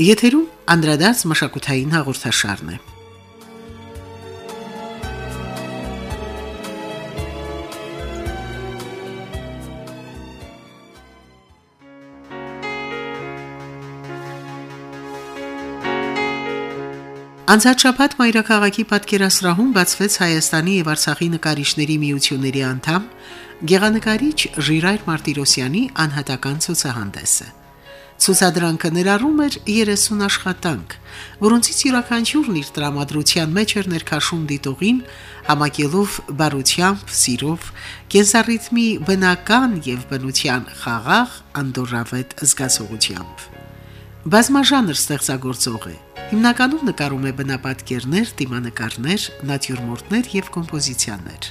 Եթերում անդրադարձ մշակութային հաղորդաշարն է։ Անցած շաբաթ Մայրաքաղաքի պատկերասրահում բացվեց Հայաստանի եւ Արցախի նկարիչների միությունների անդամ գեղանկարիչ Ժիրայր Մարտիրոսյանի անհատական ցուցահանդեսը։ Ցուցադրանքը ներառում էր 30 աշխատանք, որոնցից յուրաքանչյուրն իր տրամադրության մեջ էր ներքաշում դիտողին, համակելով բարությամբ, սիրով, կենսառիթմի բնական եւ բնության խաղաղ անդորավետ զգացողությամբ։ Բազմաժանր ստեղծագործող է։ Հիմնականում նկարում է բնապատկերներ, դիմանկարներ, նատյուրմորտներ եւ կոմպոզիցիաներ։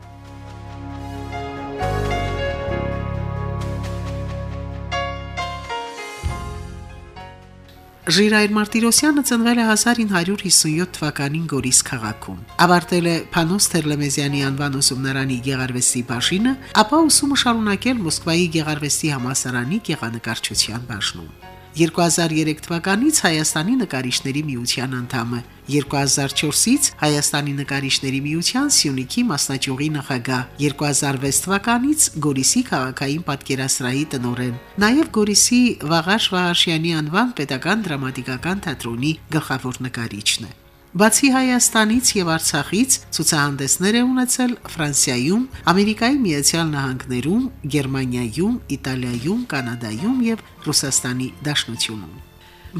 Ժիրայր Մարտիրոսյանը ծնվել է 1957 թվականին Գորիս քաղաքում։ Ավարտել է Փանոս Թերլեմեզյանի անվան ուսումնարանի գեղարվեստի բաժինը, ապա ուսումը շարունակել Մոսկվայի գեղարվեստի համալսարանի գեղանկարչության բաժնում։ 2003 թվականից Հայաստանի նկարիչների միության անդամ է։ 2004-ից Հայաստանի նկարիչների միության Սյունիքի մասնաճյուղի նախագահ, 2006 թվականից Գորիսի քաղաքային պատկերասրահի տնօրեն, նաև Գորիսի Վաղաշ Վաղաշյանի անվան պետական դրամատիկական թատրոնի գլխավոր նկարիչն է։ Բացի Հայաստանից եւ Արցախից ցուցահանդեսներ է ունեցել Ֆրանսիայում, Ամերիկայի Միացյալ Նահանգներում, Գերմանիայում, Իտալիայում, Կանադայում եւ Ռուսաստանի Դաշնությունում։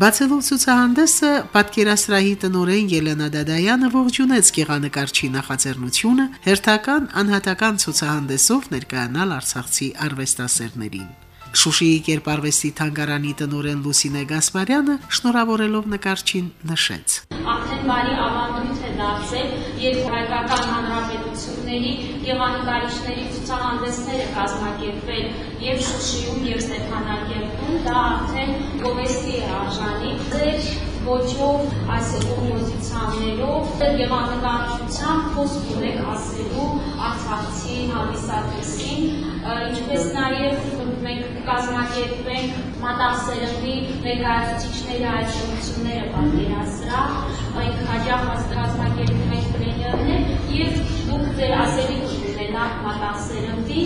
Բացելով ցուցահանդեսը պատկերասրահի տնօրեն Ելենա Դադայանը ողջունեց գեղանկարչի նախաձեռնությունը հերթական անհատական ցուցահանդեսով ներկայանալ Արցախցի արվեստասերներին։ Շուշիի կերպարվեստի թանգարանի տնօրեն Լուսինե Գասպարյանը շնորհավորելով նկարչին նշեց. Արդեն բարի ավանդույթ է դարձել, երբ հայկական հանրապետությունների գեղանկարիչների ցուցահանդեսները կազմակերպվել եւ Շուշիում եւ Ստեփանակերտում, դա արդեն գովեստի է արժանի։ Ձեր ոչով այս կոմպոզիցիաներով գեղանկարչության խոսք ունեք ասելու Արցախցի հավիսատեսին, ինչպես նաև մենք կազմակերպենք մատասերնդի ներկայացուցիչների այցելությունները պատկերասրահ, մենք հաջող կազմակերպում ենք պրեմիերներ եւ դուք ձեր ասելիք ունենաք մատասերնդի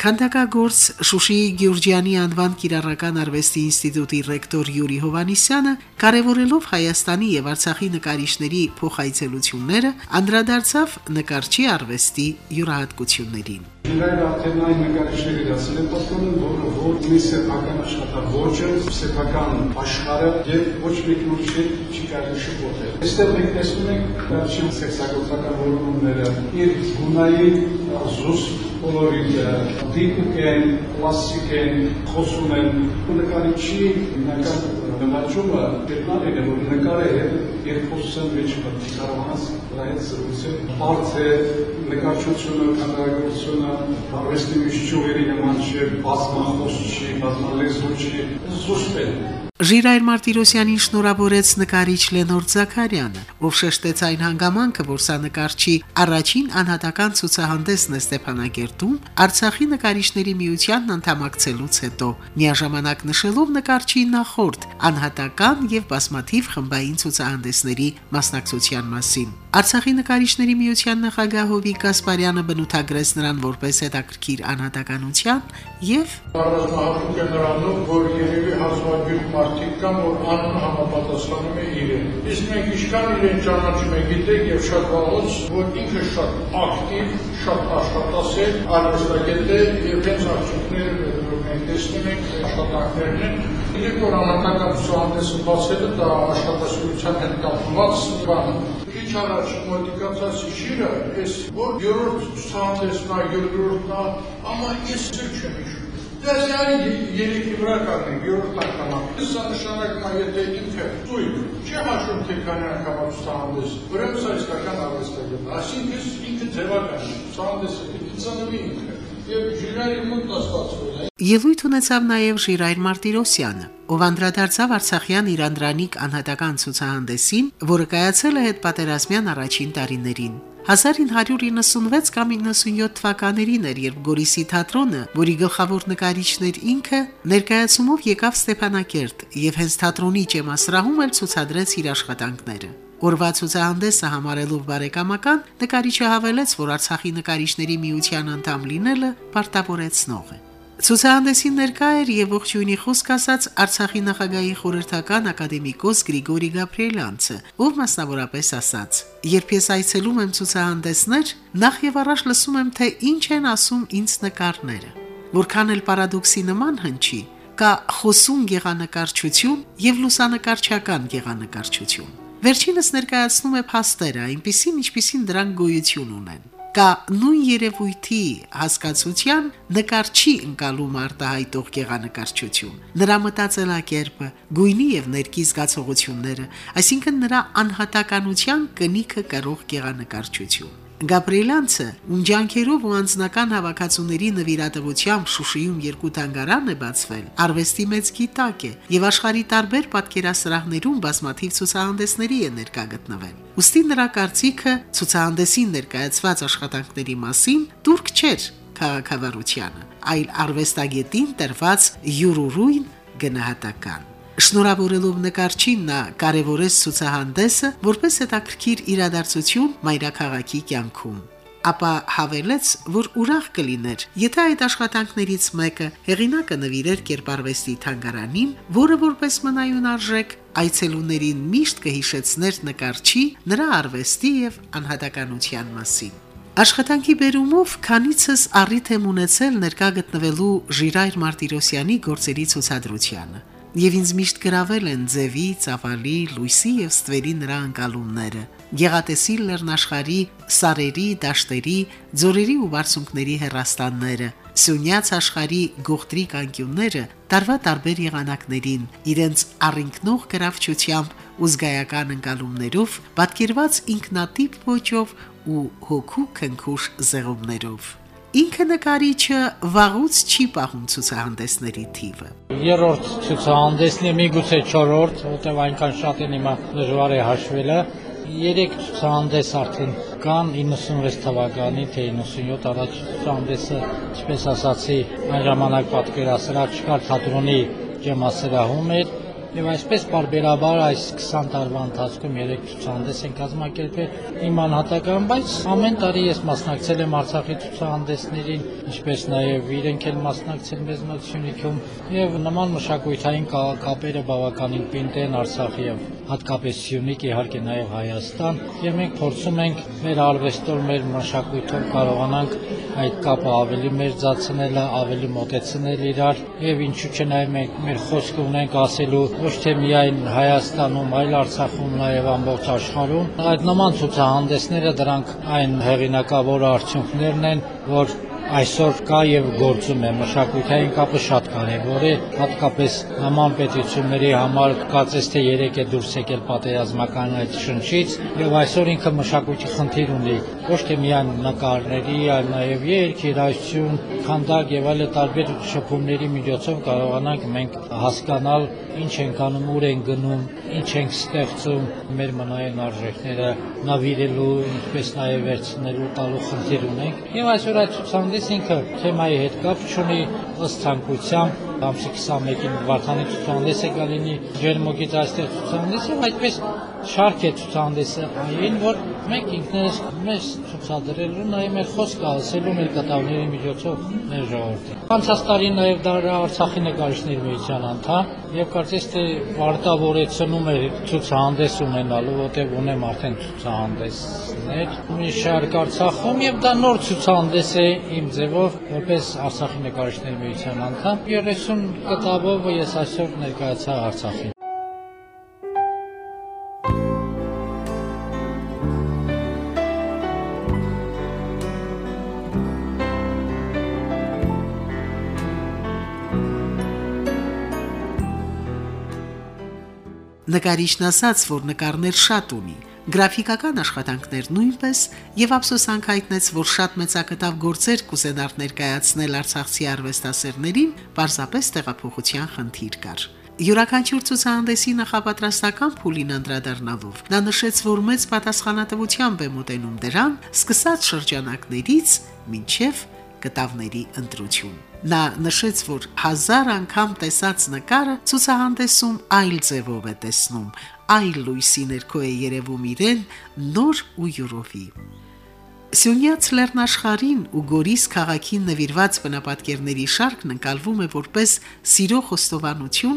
Քանդակագործ Շուշիի Գյուրջյանի անվան Կիրառական արվեստի ինստիտուտի ռեկտոր Յուրի Հովանիսյանը կարևորելով Հայաստանի եւ Արցախի նկարիչների փոխայցելությունները անդրադարձավ նկարչի արվեստի յուրահատկություններին։ Իրար արդեն այն նկարիչների դասել է պատկանում, որը որ ունի սեփական աշխատավոճը, սեփական աշխարհը եւ ոչ մեկ ուրիշ չի կարելի շփոթել։ Այստեղ մենք տեսնում ենք նկարչի սեքսագործական որոնումները, իր գունային զուսպ կոլորիտը, դիպուկ են, կլասիկ են, խոսում են, ու նկարիչի հիմնական նվաճումը դեպքան է, որ նկարը երբ խոսում մեջ պետք կարողանաս դրանից զրուցել, բարձ է նկարչությունը, քանդակագործությունը, արվեստի միջճյուղերի նման չէ, բազմախոս չի, բազմալեզու չի, զուսպ է Ժիրայր Մարտիրոսյանին շնորհավորեց նկարիչ Լենոր Զաքարյանը, ով շեշտեց այն հանգամանքը, որ սա նկարչի առաջին անհատական ցուցահանդեսն է Ստեփանակերտում Արցախի նկարիչների միությանն անդամակցելուց հետո, միաժամանակ նշելով նկարչի նախորդ անհատական եւ բազմաթիվ խմբային ցուցահանդեսների մասնակցության մասին։ Արցախի նկարիչների միության նախագահ Հովիկ Գասպարյանը բնութագրեց նրան որպես հետաքրքիր անհատականության եւ առանձնահատուկ է նրանով, որ երևի հազվագյուտ մարդիկ կան, որ անունը համապատասխանում է իրեն։ Իսկ մենք ինչքան իրեն ճանաչում ենք, գիտեք եւ շատ վաղուց, որ ինքը շատ ակտիվ, շատ աշխատասեր, արվեստագետ է եւ հենց արդյունքները որ մենք տեսնում ենք աշխատանքներն են Իրեք որ անհատական ցուցահանդեսը բացելը դա աշխատասիրության հետ կապված բան քիչ առաջ մոտիկացած շիրը, այս որ երրորդ ցուցահանդեսն է, երկրորդն է, amma ես չեմ հիշում։ Այ երեքի վրա կանի, երրորդ անգամ։ Սա նշանակում է, եթե ինքը ծույլ չի հաշվում թե քանի անգամ ցուցահանդես, ուրեմն սա իսկական արվեստագետ։ Այսինքն ինքը ձևական է, ցուցահանդեսը պիտի ծնվի ինքը։ Եվ ժիրայր մոտ աստվածով Ելույթ ունեցավ նաև Ժիրայր Մարտիրոսյանը, ով անդրադարձավ Արցախյան Իրանդրանիկ անհատական ցուցահանդեսին, որը կայացել է հետ պատերազմյան առաջին տարիներին։ 1996 կամ 97 թվականներին էր, երբ Գորիսի թատրոնը, որի գլխավոր նկարիչն էր ինքը, ներկայացումով եկավ Ստեփանակերտ եւ հենց թատրոնի ճեմասրահում էլ ցուցադրեց իր աշխատանքները։ Օրվա ցուցահանդեսը համարելով բարեկամական, նկարիչը հավելեց, որ Արցախի նկարիչների միության անդամ լինելը պարտավորեցնող է։ Ցուցահանդեսին ներկա էր եւ ողջույնի խոսք ասաց Արցախի նախագահի խորհրդական ակադեմիկոս Գրիգորի Գաբրիելյանցը, ով մասնավորապես ասաց. Երբ ես այցելում եմ ցուցահանդեսներ, նախ եւ առաջ լսում եմ, թե ինչ են ասում ինձ նկարները։ Որքան էլ պարադոքսի նման հնչի, կա խոսուն գեղանկարչություն եւ լուսանկարչական գեղանկարչություն։ Վերջինս ներկայացնում է փաստերը, այնպիսին, ինչպիսին դրանք գոյություն ունեն։ Կա նույն երևույթի հասկացության նկարչի ընկալում արտահայտող գեղանկարչություն, նրա մտածելակերպը, գույնի եւ ներքի զգացողությունները, այսինքն նրա անհատականության կնիքը կրող գեղանկարչություն։ Գաբրիելյանցը ունջանքերով ու անձնական հավաքածուների նվիրատվությամբ Շուշիում երկու թանգարան է բացվել։ Արվեստի մեծ գիտակ է եւ աշխարի տարբեր պատկերասրահներում բազմաթիվ ցուցահանդեսների է ներկա գտնվել։ Ոստի նրա կարծիքը ցուցահանդեսին ներկայացված աշխատանքների մասին դուրք չէր քաղաքավարությանը, այլ արվեստագետին տրված յուրուրույն գնահատական։ Շնորհավորելով նկարչին նա կարևորեց ցուցահանդեսը որպես հետաքրքիր իրադարձություն մայրաքաղաքի կյանքում ապա հավելեց, որ ուրախ կլիներ, եթե այդ աշխատանքներից մեկը հեղինակը նվիրեր կերպարվեստի թանգարանին, որը որպես մնայուն արժեք այցելուներին միշտ կհիշեցներ նկարչի, նրա արվեստի եւ անհատականության մասին։ Աշխատանքի բերումով քանիցս առիթ եմ ունեցել ներկա գտնվելու Ժիրայր Մարտիրոսյանի գործերի ցուցադրությանը եւ ինձ միշտ գրավել են ձևի, ծավալի, լույսի եւ ստվերի նրա անկալումները։ Գեղատեսի լեռնաշխարի, սարերի, դաշտերի, ձորերի ու բարձունքների հերաստանները, Սյունյաց աշխարի գողտրիկ անկյունները տարվա տարբեր եղանակներին իրենց առինքնող գրավչությամբ ու զգայական ընկալումներով պատկերված ինքնատիպ ոճով ու հոգու քնքուշ զեղումներով Ինքը նկարիչը վաղուց չի պահում ցուցահանդեսների թիվը։ Երրորդ ցուցահանդեսն է, միգուցե 4-րդ, որտեղ այնքան շատ են հիմա դժվար է հաշվելը։ Երեք ցուցահանդես արդեն կան 96 թվականի թե 97 առաջ ցուցահանդեսը, ինչպես ասացի, այն ժամանակ պատկերասրահ չկար թատրոնի ջեմասրահում էր Եվ այսպես բարբերաբար այս 20 տարվա ընթացքում երեք ցուցահանդես են կազմակերպել իմ անհատական, բայց ամեն տարի ես մասնակցել եմ Արցախի ցուցահանդեսներին, ինչպես նաև իրենք էլ մասնակցել մեզ մոտ Սյունիքում, եւ նման մշակութային կապերը բավականին պինդ են Արցախի եւ հատկապես Սյունիք, իհարկե նաև Հայաստան, եւ մենք փորձում ենք մեր արվեստով, մեր մշակույթով կարողանանք այդ կապը ավելի մեծացնելը, ավելի մոտեցնել իրար եւ ինչու՞ չէ նաև մենք մեր խոսքը ունենք ասելու ոչ թե միայն Հայաստանում, այլ Արցախում, նաև ամբողջ աշխարհում։ Այդ նման ցուցահանդեսները դրանք այն հեղինակավոր արդյունքներն են, որ այսօր կա եւ գործում է մշակութային կապը շատ կարեւոր է հատկապես նման պետությունների համար կարծես թե երեք է դուրս եկել պատերազմական այդ շնչից եւ այսօր ինքը մշակույթի խնդիր ունի ոչ թե միայն նկարների այլ նաեւ երգ երաժշտություն քանդակ եւ այլ տարբեր շփումների միջոցով կարողանանք մենք հասկանալ ինչ ենք անում, ուր են գնում, ինչ ենք ստեղծում, մեր մնայուն արժեքները նավիրելու, ինչպես նաև վերցնելու տալու խնդիր ունենք։ Եվ այսօր այդ ցուցահանդես ինքը թեմայի հետ կապ չունի ըստ ցանկության ամսի 21-ին Վարդանի ցուցահանդես է գալինի ջերմոգից այստեղ ցուցահանդես եւ այդպես շարք է ցուցահանդեսը այն որ մենք ինքներս մեզ ցուցադրելու նաեւ մեր խոսքը ասելու մեր կտավների միջոցով մեր ժողովրդին։ Անցած տարի նաեւ դա Արցախի նկարիչների միության անդամ եւ կարծես թե վարտավորեցնում էր ցուցահանդես ունենալու, որտեղ ունեմ արդեն ցուցահանդեսներ մի շարք Արցախում եւ դա նոր ցուցահանդես է իմ ձևով որպես Արցախի նկարիչների միության անդամ 30 կտավով ես այսօր ներկայացա Արցախին Նկարիչն ասաց, որ նկարներ շատ ունի, գրաֆիկական աշխատանքներ նույնպես եւ ափսոսանք հայտնեց, որ շատ մեծակտավ գործեր կուզենար ներկայացնել Արցախցի արվեստասերներին, պարզապես տեղափոխության խնդիր կար։ Յուրաքանչյուր ցուցահանդեսի նախապատրաստական փուլին անդրադառնալով նա նշեց, որ մեծ պատասխանատվությամբ է մոտենում դրան, սկսած շրջանակներից մինչև կտավների ընտրություն։ Նա նշեց, որ հազար անգամ տեսած նկարը ցուցահանդեսում այլ ձևով է տեսնում, այլ լույսի ներքո է երևում իրեն նոր ու յուրովի։ Սյունյաց լեռնաշխարին ու Գորիս քաղաքին նվիրված բնապատկերների շարքն ընկալվում է որպես սիրո խոստովանություն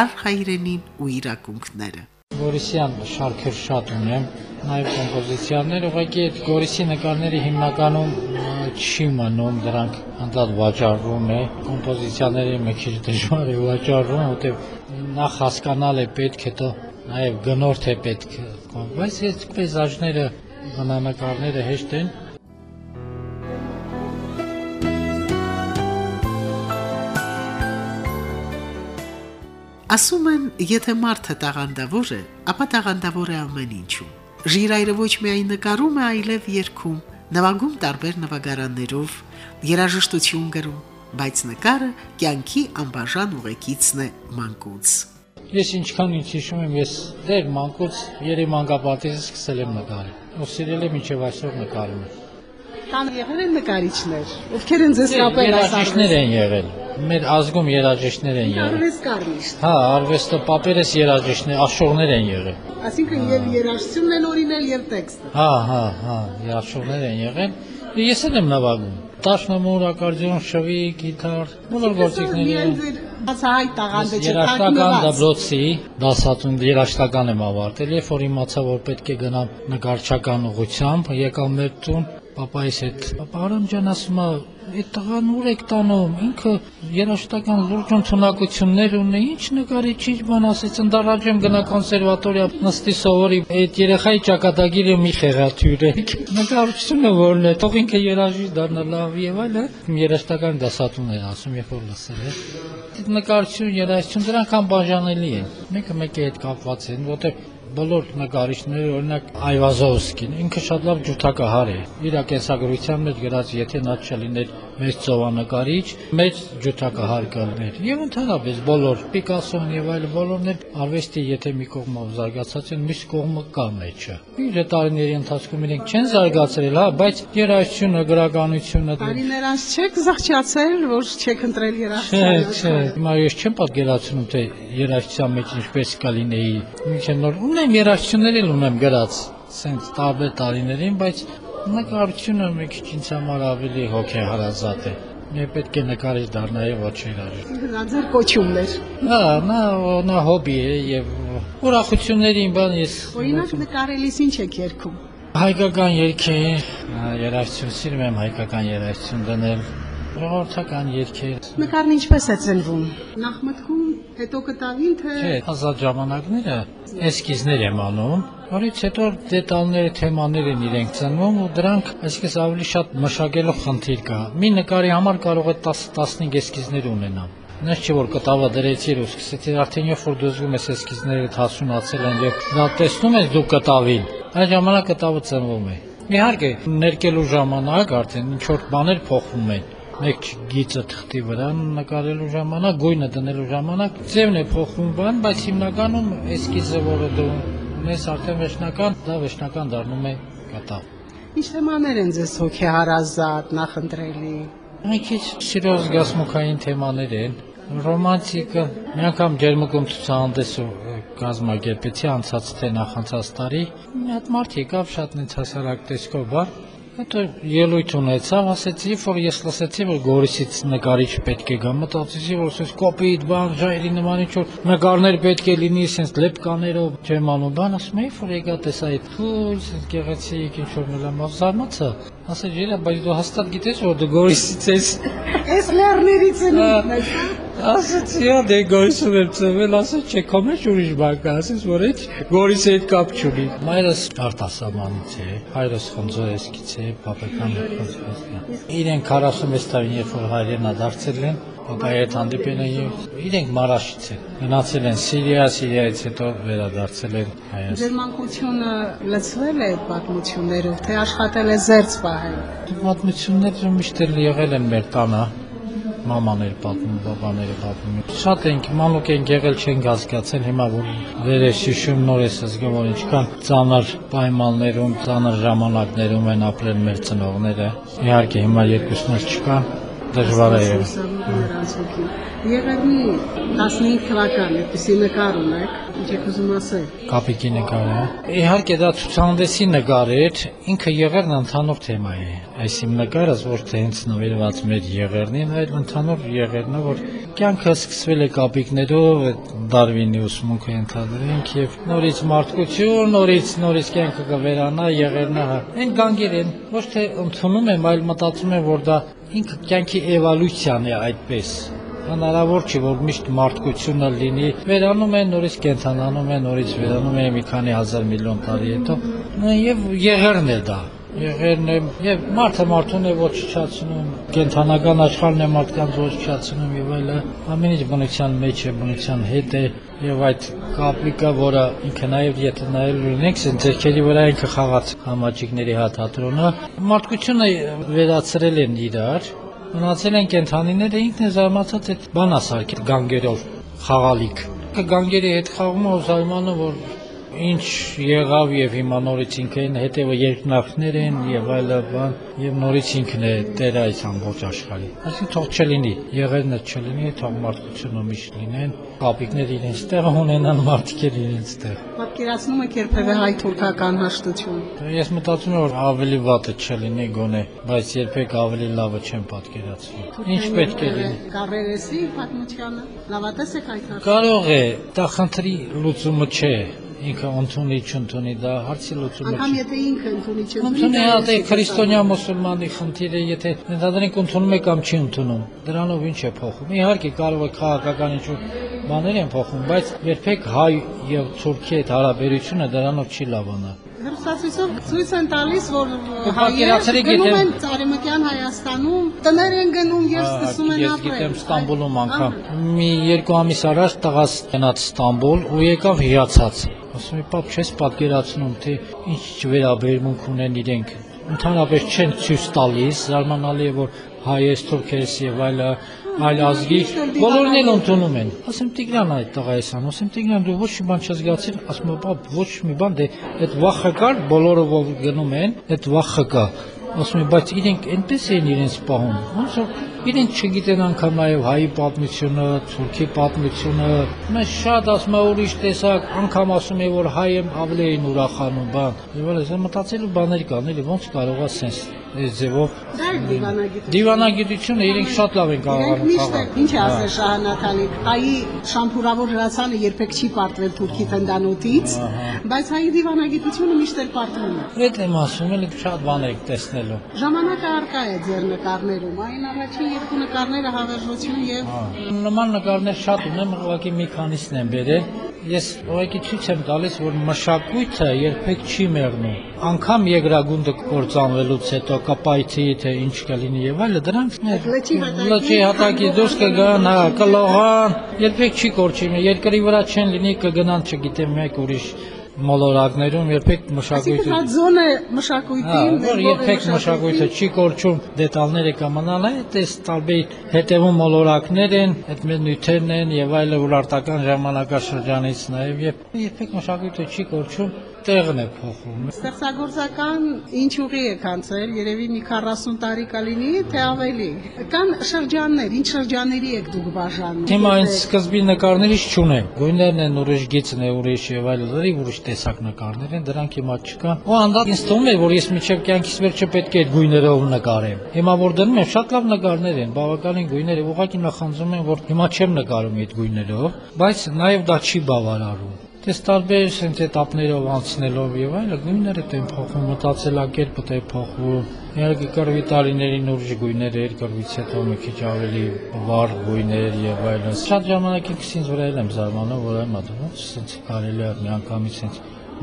արխայրենին ու իրակունքները։ Գորիսյան շարքեր շատ ունեմ, նաև կոմպոզիցիաներ, ուղղակի այդ Գորիսի նկարների հիմնականում չի մնում, դրանք հանդարտ վաճառվում է, կոմպոզիցիաների մի քիչ դժվար է վաճառվում, որտեղ նախ հասկանալ է պետք, հետո նաև գնորդ է պետք, բայց այս պեյզաժները բնանկարները հեշտ են Ասում են, եթե մարդը տաղանդավոր է, ապա տաղանդավոր է ամեն ինչում։ Ժիրայրը ոչ միայն նկարում է, այլև երգում, նվագում տարբեր նվագարաններով, երաժշտություն գրում, բայց նկարը կյանքի անբաժան ուղեկիցն է մանկուց։ Ես ինչքան ինձ հիշում եմ, ես դեր մանկուց երեք մանկապարտեզը սկսել եմ նկարել ու սիրել եմ մինչև այսօր նկարում Տան եղել են նկարիչներ, ովքեր են ձեզ կապել Երաժիշտներ են եղել։ Մեր ազգում երաժիշտներ են եղել։ Արվեստկարնիշտ։ Հա, արվեստը պապերս երաժիշտներ, աշխողներ են եղել։ Այսինքն եւ երաժշտությունն են օրինել եւ տեքստը։ Հա, հա, հա, երաժիշտներ են եղել։ Ես էլ եմ նվագում։ Տաշնամուր, ակարդեոն, շվի, գիտար, բոլոր գործիքները։ Բացահայտ տաղանդը չէ, Երաշտական դպրոցի դասատուն երաշտական եմ ավարտել, երբ որ իմացա, որ պետք է գնամ նկարչական ուղությամբ, եկա մեր տուն, papaիս հետ։ Արամ ջան ասում է, այդ տղան ուր եք տանում, ինքը երաշտական լուրջ ընդունակություններ ունի, ինչ նկարիչի բան ասեց, ընդառաջեմ գնա կոնսերվատորիա, նստի սովորի, այդ երեխայի ճակատագիրը մի խեղաթյուր է։ Նկարչությունը որն է, թող ինքը երաժիշտ դառնա լավ եւ այլը, երաշտական դասատուն էր ասում, երբ որ լսել է։ Այդ նկարչություն, երաժշտություն դրանք անբաժանելի են։ Մեկը մեկի հետ կապված են, որտեղ բոլոր նկարիչները, օրինակ Այվազովսկին, ինքը շատ լավ ջութակահար է։ Իր կենսագրության մեջ գրած, եթե նա չլիներ մեծ ծովանկարիչ, մեծ ջութակահար կլներ։ Եվ ընդհանրապես բոլոր Պիկասոն եւ այլ բոլորն էլ արվեստի եթե մի կողմով զարգացած են, մյուս կողմը կա մեջը։ Իր տարիների ընթացքում իրենք չեն զարգացրել, հա, բայց երաժշտությունը, գրականությունը Տարիներ անց չեք զղջացել, որ չեք ընտրել Չէ, երաժշտություն։ չէ, հիմա ես չեմ պատկերացնում, թե երաժշտության մեջ ինչպես կլինեի։ Ինչ նոր ունեմ երաժշտություններ էլ ունեմ գրած, սենց տարբեր տարիներին, բայց նկարությունը մի քիչ ինձ համար ավելի հոգեհարազատ է։ Მე պետք է նկարիչ դառնայի ոչ երաժիշտ։ Դա ձեր կոչումն էր։ Հա, նա նա հոբի է եւ ուրախություններին բան ես Օրինակ նկարելիս ինչ եք երգում։ հայկական երգեր, երաժշտություն սիրում եմ հայկական երաժշտություն դնել, ժողովրդական երգեր, Նկարն ինչպես է ծնվում։ Նախ մտքում, հետո կտավին թե Չէ, ազատ ժամանակները էսկիզներ եմ անում, որից հետո դետալները, թեմաներ են իրենք ծնվում ու դրանք այսպես ավելի շատ մշակելով խնդիր կա։ Մի նկարի համար կարող է 10-15 էսկիզներ ունենամ։ Նես չէ որ կտավը դրեցի ու սկսեցի արդեն երբ որ դուզում ես էսկիզները հասունացել են եւ դա տեսնում ես դու կտավին, այդ ժամանակ կտավը ծնվում է։ Իհարկե, ներկելու ժամանակ արդեն ինչ որ բաներ փոխվում են մեկ գիծը թղթի վրա նկարելու ժամանակ, գույնը դնելու ժամանակ ձևն է փոխվում բան, բայց հիմնականում էսկիզը, որը դու ունես արդեն վերջնական, դա վերջնական դառնում է կատավ։ ինչ թեմաներ են ձեզ հոգեհարազատ, նախընտրելի։ Մի քիչ սիրո զգացմունքային թեմաներ են, ռոմանտիկը, մի անգամ ջերմուկում ցուցահանդեսը կազմակերպեցի անցած թե նախանցած տարի։ Մի հատ մարդ եկավ շատ նենց հասարակ տեսքով, բա Հետո ելույթ ունեցավ, ասեցի, որ ես լսեցի, որ Գորիսից նկարիչ պետք է գա, մտածեցի, որ ասես կոպիտ բան, ժայռի նման ինչ որ նկարներ պետք է լինի, sense լեպկաներով, չեմ անում, բան ասում էի, որ եկա տեսա այդ sense գեղեցիկ ինչ որ մելամավ զարմացա։ Ասեց, «Ելա, բայց դու հաստատ գիտես, որ դու Գորիսից ես»։ Այս լեռներից են Հա։ ինքնես։ Ասեցի, «Ա դե Գորիսում եմ ծնվել», ասեց, «Չէ, քո մեջ ուրիշ բան կա», ասեց, որ այդ Գորիսի հետ կապ չունի։ Մայրս արտասահմանից է, հայրս խնձորեսկից է, պապական խնձորեսկից։ Իրենք 46 տարին երբ որ հայրենա դարձել են, հետ հանդիպել են եւ իրենք Մարաշից են։ Գնացել են Սիրիա, Սիրիայից հետո վերադարձել են Հայաստան։ Ձեր մանկությունը լցվել է այդ պատմություններով, թե աշխատել է զերծ պահել։ Պատմությունները միշտ էլ եղել են մեր տանը։ մաման էր պատմում, բաբաները պատմում։ Շատ ենք մանուկ են եղել չեն հասկացել հիմա որ վերես հիշում նոր ես զգում որ ինչքան ծանր պայմաններում, ծանր ժամանակներում են ապրել մեր ծնողները։ Իհարկե հիմա երկուսն չկան, դժվար է Եղևնի 15 թվական այդպեսի նկար ունեք, ինչ եք ուզում ասել։ Կապիկի նկարը։ Իհարկե դա ցուցահանդեսի նկար էր, ինքը եղերն ընդհանուր թեմա է։ Այս իմ նկարը ոչ թե հենց նվիրված մեր եղերնին, այլ ընդհանուր եղերն է, որ կյանքը սկսվել է կապիկներով, Դարվինի ուսմունքը ընդհանրենք եւ նորից մարդկություն, նորից նորից կյանքը կվերանա, եղերնա։ Այն գանգեր են, ոչ թե ընդունում եմ, այլ մտածում եմ, որ դա ինքը կյանքի էվոլյուցիան է այդպես հնարավոր չէ որ միշտ մարդկությունը լինի վերանում է նորից կենթանանում է նորից վերանում է մի քանի հազար միլիոն տարի հետո եւ եղերն է դա եղերն է եւ մարդը մարդուն է ոչնչացնում կենթանական աշխարհն է մարդկանց ոչնչացնում եւ այլը ամեն ինչ բնության մեջ է բնության հետ է եւ այդ կապլիկը որը ինքը նաեւ եթե նայել ունենք սեն ձերքերի վրա ինքը խաղաց համաճիկների հաթատրոնը մարդկությունը վերացրել են իրար մնացել են կենթանիները ինքն է զարմացած այդ բանասարքի գանգերով խաղալիք գանգերի հետ խաղում է զարմանը որ ինչ եղավ եւ հիմա նորից ինքն հետեւը երկնախներ են եւ այլ բան եւ նորից ինքն է տերը այս ամբողջ աշխարհի։ Այսինքն թող չլինի, եղերնը չլինի, թող մարդկությունը միշտ լինեն, կապիկներ իրենց տեղը ունենան, մարդիկ էլ իրենց տեղ։ Պատկերացնում եք երբևէ հայ-թուրքական հաշտություն։ Ես մտածում եմ որ ավելի վատը չլինի գոնե, բայց երբեք ավելի լավը չեմ պատկերացնում։ Ինչ պետք է լինի։ Կարերեսի պատմությանը լավատես եք այդ Կարող է, դա խնդրի լուծումը չէ ինքը ընդունի չընդունի դա հարցի լուծումը Անկամ եթե ինքը ընդունի չընդունի։ Ընդունի հա դե քրիստոնյա մուսուլմանի խնդիրը եթե ընդհանրենք ընդունում է կամ չի ընդունում դրանով ինչ է փոխում իհարկե կարող է քաղաքական ինչ բաներ են փոխում բայց երբեք հայ եւ թուրքի հետ հարաբերությունը դրանով չի լավանա Հրստացույցով ցույց են տալիս, որ հայերը գնում են Ծարեմկյան Հայաստանում, տներ են գնում եւ սկսում են Ես ապրել։ գիտեմ Ստամբուլում անգամ մի երկու ամիս առաջ տղաս գնաց Ստամբուլ ու եկավ հիացած ասում է պապ չես պատկերացնում թե ինչ վերաբերմունք ունեն իրենք ընդհանրապես չեն ցույց տալիս զարմանալի է որ հայես թուրքես եւ այլ այլ ազգի բոլորն էլ ընդունում են ասեմ Տիգրան այդ տղայես ան ասեմ Տիգրան դու ոչ մի բան չես զգացել ասում է պապ ոչ մի բան դե այդ վախը կար բոլորը որ գնում են այդ վախը կա ասում է բայց իրենք այնպես են իրենց պահում ոնց որ իրենք չգիտեն անգամ նաև հայի պատմությունը, թուրքի պատմությունը, մեզ շատ ասում է ուրիշ տեսակ, անգամ ասում է որ հայը ավելի էին ուրախանում, բան։ Եվ ես մտածելու բաներ կան, էլի ոնց կարող է սենս այս ձևով դիվանագիտությունը իրենք շատ լավ են կարողանում խաղալ։ ինչ ասել Շահանաթալի, հայի շամփուրավոր հրացանը երբեք չի պարտվել թուրքի թնդանոթից, բայց հայի դիվանագիտությունը միշտ էլ պարտվում է։ Այդ եմ ասում, էլի շատ բան եք տեսնելու։ Ժամանակը արկա է ձեր նկարներում, այն առաջին երկու նկարները հավերժություն եւ Նման նկարներ շատ ունեմ, ուղղակի մի քանիսն եմ բերել։ Ես ուղղակի ցույց եմ տալիս, որ մշակույթը երբեք չի մեռնում։ Անկամ եգրագունդը կործանվելուց հետո կապայթի թե ինչ կլինի եւ այլը, դրանք Լճի հատակի- դուրս կգան, հա, կլողան, երբեք չի կորչի։ Երկրի վրա չեն լինի, կգնան, չգիտեմ, մեկ ուրիշ մոլորակներում երբեք Այսինքն մշակույթը դա զոնը Հա, մշակույթին, որ երբեք մշակույթը չի կորչում, դետալները կմնան, այդ էս տարբեր հետևում մոլորակներ են, այդ մեր նյութերն են եւ այլը ուրարտական ժամանակաշրջանից նաեւ եւ երբեք մշակույթը չի կորչում, տեղն է փոխում։ Ստեղծագործական ինչ ուղի է կանցել, երևի մի 40 տարի կլինի, թե ավելի։ Կան շրջաններ, ինչ շրջանների եք դուք բաժանում։ Հիմա այն սկզբի նկարներից չունեմ։ Գույներն են ուրիշ, գիծն է ուրիշ եւ այլն, ուրիշ տեսակ նկարներ են, դրանք հիմա չկան։ Ու անդադ ինձ թվում է, որ ես միջև կյանքիս վերջը պետք է այդ գույներով նկարեմ։ Հիմա որ դնում եմ, շատ լավ նկարներ են, բավականին գույներ, ուղղակի նախանձում եմ, որ հիմա չեմ նկարում այդ գույներով, բայց նաեւ դա չի բավարարում։ Դες տարբեր սենց этаպներով անցնելով եւ այլը գույները դեն փոխվում, մտածելակերպը դե փոխվում։ Իհարկե կրվի տարիների նորջ գույներ էր, կրվից հետո մի քիչ ավելի վառ գույներ եւ այլն։ Շատ ժամանակի քսինց վրա եմ զարմանում, որ այն մատնում սենց կարելի է միանգամից սենց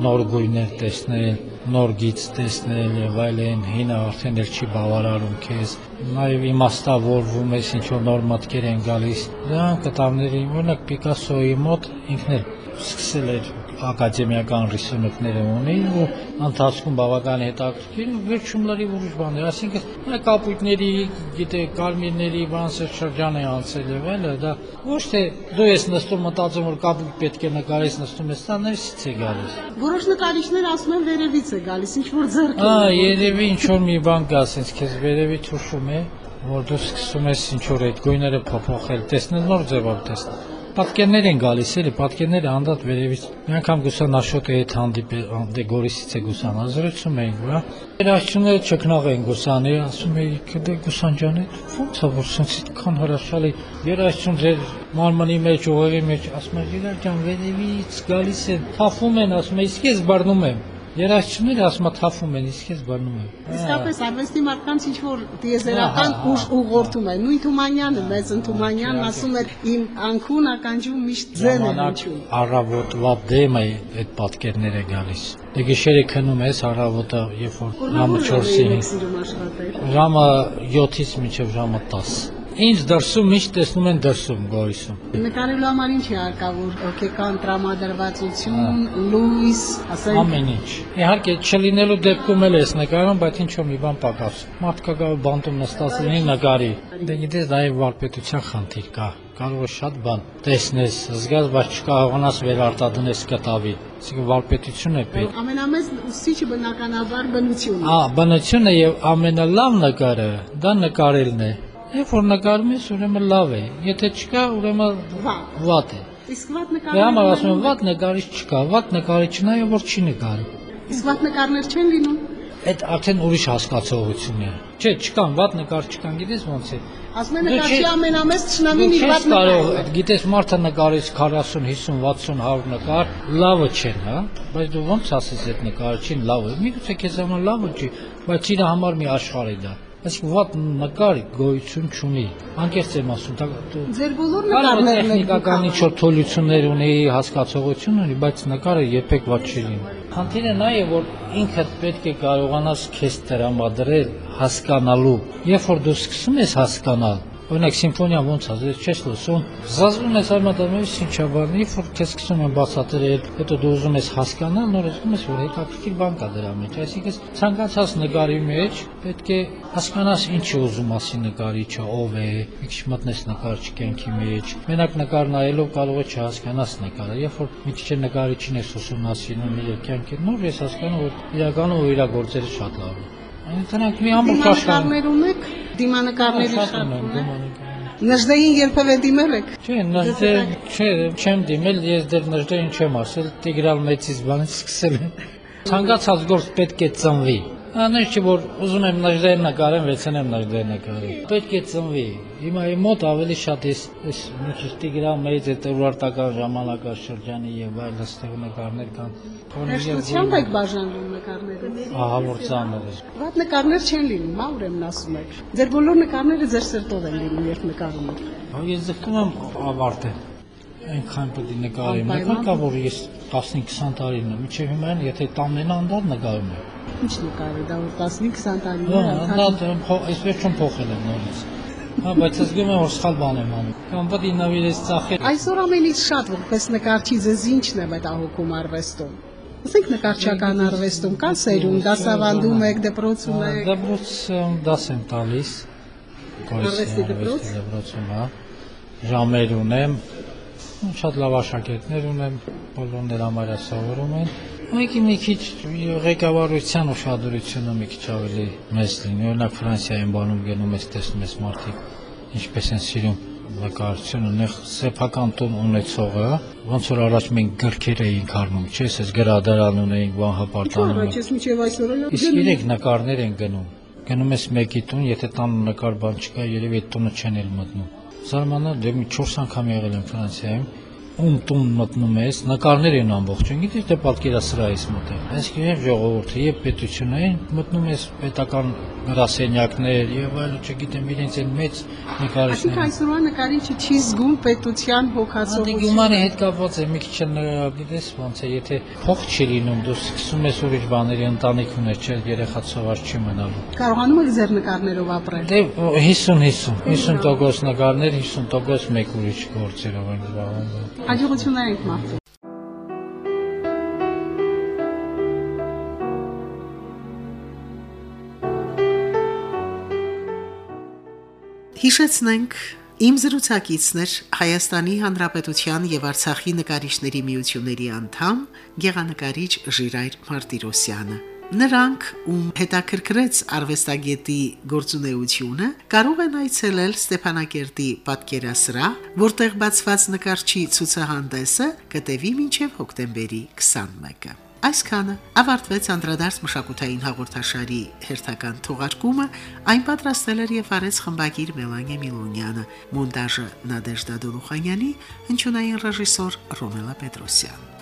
նոր գույներ տեսնել, նոր գից տեսնել եւ այլն, հինը արդեն էլ չի բավարարում քեզ։ Նաեւ իմաստավորվում ես ինչ որ նոր մտքեր են գալիս։ Դա կտավների օրինակ Պիկասոյի մոտ ինքն էլ սկսել էր ակադեմիական ռիսունքներ ունի ու ընթացքում բավական հետաքրքիր ու վերջում լրիվ ուրիշ բաներ, այսինքն այ կապույտների, գիտե, կարմիրների բանսեր շրջան է անցել եւ այլը, դա ոչ թե դու ես նստում մտածում որ կապույտ պետք է նկարես նստում ես, դա ներսից է գալիս։ Որոշ նկարիչներ ասում են վերևից է գալիս, ինչ որ ձեռք Ահա, երևի ինչ որ մի բան կա, ասես քեզ վերևի թուշում է, որ դու սկսում ես ինչ որ այդ գույները փոփոխել, տեսնել նոր ձևով տեսնել։ Պատկերներ են գալիս, էլի, պատկերները անդադ վերևից։ Մի անգամ գուսանաշոկը հետ հանդիպել, դե Գորիսից է գուսանազրուցում էին, վրա։ Երաշխունները ճկնաղ են գուսանի, ասում էի, դե գուսանջան է, ո՞նց է որ սենց այդքան հրաշալի երաշխուն ձեր մարմնի մեջ, ուղեղի մեջ, ասում եմ, իրար ջան, վերևից գալիս են, թափում են, ասում եմ, իսկ ես բռնում եմ։ Երաշխունները ասում թափում են, իսկ ես բռնում եմ։ Իսկապես արվեստի մարդկանց ինչ որ դիեզերական ուժ ուղղորդում է։ Նույն Թումանյանը, մեծ Թումանյանն ասում էր իմ անքուն ականջում միշտ ձեն է հնչում։ Առավոտվա դեմ է այդ պատկերները գալիս։ Դե գիշերը քնում ես առավոտը, երբ որ ժամը 4-ին, եք սիրում աշխատել։ ժամը 7-ից մինչև ժամը 10։ Ինչ դրսում միշտ տեսնում են դրսում Գորիսում։ Նկարելու համար ինչ է հարկավոր, հոգեկան տրամադրվածություն, լույս, ասենք Ամեն ինչ։ Իհարկե չլինելու դեպքում էլ ես նկարում, բայց ինչ որ մի բան պակաս։ Մարդկա գա բանտում նստած լինի նկարի։ Դե գիտես դա եւ վարպետության խնդիր կա։ Կարող է շատ բան տեսնես, զգաս, բայց չկարողանաս վերարտադրես կտավի։ Այսինքն վարպետություն է պետք։ ամենամեծ ուսուցիչը բնականաբար բնությունն է։ Ա, բնությունը եւ ամենալավ նկարը դա նկարելն է։ Երբ որ նկարում ես, ուրեմն լավ է։ Եթե չկա, ուրեմն Վատ։ է։ Իսկ վատ Դե նկարներ համար ասում եմ, վատ նկարիչ չկա, վատ նկարիչն է, որ չի նկարի։ Իսկ վատ նկարներ չեն լինում։ Այդ արդեն ուրիշ հասկացողություն է։ Չէ, չկան վատ նկար չկան, գիտես ոնց է։ Ասում են նկարչի չի- ամենամեծ ճշնամին իր վատ կարող, նկարը։ այդ գիտես մարդը նկարից 40, 50, 60, 100 նկար, լավը չեն, հա, բայց դու ոնց ասես այդ նկարչին լավը։ Միգուցե քեզ համար լավը չի, բայց իր համար մի աշխարհ է դա։ Այսինքն վատ նկար գոյություն չունի։ Անկեղծ եմ ասում, դա Ձեր բոլոր եք տեխնիկական ինչ-որ թոլություններ ունի, հասկացողություն ունի, բայց նկարը երբեք ված չի լինի։ Խնդիրը նա է, որ ինքդ պետք է կարողանաս քեզ տրամադրել հասկանալու։ Երբ որ դու սկսում ես հասկանալ, օրինակ սիմֆոնիա ոնց է, դու չես լսում, զազվում ես արմատում ես ինչա բան, երբ որ քեզ սկսում են բացատրել, հետո դու ուզում ես հասկանալ, նոր զգում ես, որ հետաքրքիր բան կա դրա մեջ, այսինքն ցանկացած նկարի մեջ պետք է հասկանաս ինչ է ուզում ասի նկարիչը, ով է, մի քիչ մտնես նկարչի կյանքի մեջ։ Մենակ նկար նայելով կարող է չհասկանաս նկարը։ Երբ որ մի քիչ նկարիչին ես ուսումնասիրում իր կյանքի, նոր ես հասկանում, որ իրականում ու իր գործերը շատ լավ են։ Այն դրանք մի ամբողջ աշխարհ Դիմանկարներ ունեք, դիմանկարների ունեք։ դիմանական։ Նժդեին երբևէ դիմել եք։ Չէ, նժդե, չէ, չեմ դիմել, ես դեռ նժդեին չեմ ասել, Տիգրալ մեծից բանից սկսել եմ։ Ցանկացած գործ պետք է ծնվի։ Աներ չի որ ուզում եմ նժդեն նկարեմ, վեցնեմ նժդեն նկարել։ Պետք է ծնվի։ Հիմա իմ մոտ ավելի շատ էս էս մի քիչ Տիգրալ մեծ է տերուարտական ժամանակաշրջանի եւ այլ հստակ նկարներ կան։ Հեշտությամբ եք բաժանվում նկարները։ Ահա որ ծանր է։ Վատ նկարներ չեն լինում, հա ուրեմն ասում եք։ Ձեր բոլոր նկարները ձեր սրտով են լինում, երբ նկարում եք։ Հա ես ձգտում եմ ավարտել։ Այնքան պետք է նկարեմ։ Անպայման։ Նկար կա որ ես 15-20 տարին եմ, միջև հիմա են, եթե տանեն անդար նկարում եմ։ Ինչ նկար է դա որ 15-20 տարի Հա, է անդար այսպես չեմ փոխել եմ նորից։ Հա, բայց զգում եմ որ սխալ բան եմ անում։ Կամ պետք է նավիրես ծախել։ Այսօր ամենից շատ որպես նկարչի ձեզ ինչն է մտահոգում արվեստում։ Ասենք նկարչական արվեստում կա սերուն, դասավանդում եք, դպրոցում եք։ Դպրոց դաս եմ տալիս։ Արվեստի դպրոց? դպրոցում, հա։ Ժամեր ունեմ։ Շատ լավ աշակերտներ ունեմ, բոլորն էլ համարյա սովորում են։ Մեկի մի քիչ ղեկավարության ուշադրությունը մի քիչ ավելի մեծ լինի։ Օրինակ Ֆրանսիայում բանում գնում ես, տեսնում ես մարդիկ ինչպես են սիրում նկարությունը, նեղ սեփական տուն ունեցողը, ոնց որ առաջ մենք գրքեր էինք առնում, չէ՞, ես գրադարան ունեինք, բան Ինչու՞ ես միջև այսօր էլ Իսկ իրեք նկարներ են գնում։ Գնում ես մեկի տուն, եթե տան նկար բան չկա, երևի այդ տունը չեն էլ մտնում։ Զարմանալ, դե մի 4 անգամ եղել եմ Ֆրանսիայում, ում տուն մտնում ես, նկարներ են ամբողջն, գիտես դե պատկերասրահից է։ Այսինքն եւ ժողովուրդը, եւ պետությունային մտնում ես պետական գրասենյակներ եւ այլն, չգիտեմ, իրենց այն մեծ Այսինքն նկարիչներ։ այսօրվա նկարիչը չի զգում պետության Դե հոգացողություն։ գումարի հետ կապված է մի քիչ գիտես ոնց է, եթե փող չի լինում, դու սկսում ես ուրիշ բաների ընտանիք ուներ, չէ, երեխա սովար չի մնալու։ Կարողանում եք ձեր նկարներով ապրել։ Դե 50-50, 50% նկարներ, 50% մեկ ուրիշ գործերով են զբաղվում։ Հաջողություններ ենք մաղթում։ Հիշեցնենք Իմ զրուցակիցներ Հայաստանի Հանրապետության եւ Արցախի նկարիչների միությունների անդամ, գեղանկարիչ Ժիրայր Մարտիրոսյանը։ Նրանք, ում հետաքրքրեց արվեստագետի գործունեությունը, կարող են այցելել Ստեփանակերտի պատկերասրահ, որտեղ բացված նկարչի ցուցահանդեսը կտևի մինչև հոկտեմբերի 21-ը։ Այսքանը ավարտվեց անդրադարձ մշակութային հաղորդաշարի հերթական թողարկումը, այն պատրաստել էր եւ արեց խմբագիր Մելանե Միլոնյանը, մոնտաժը Նադեժդա Դոլուխանյանի, հնչյունային ռեժիսոր Ռոմելա Պետրոսյան։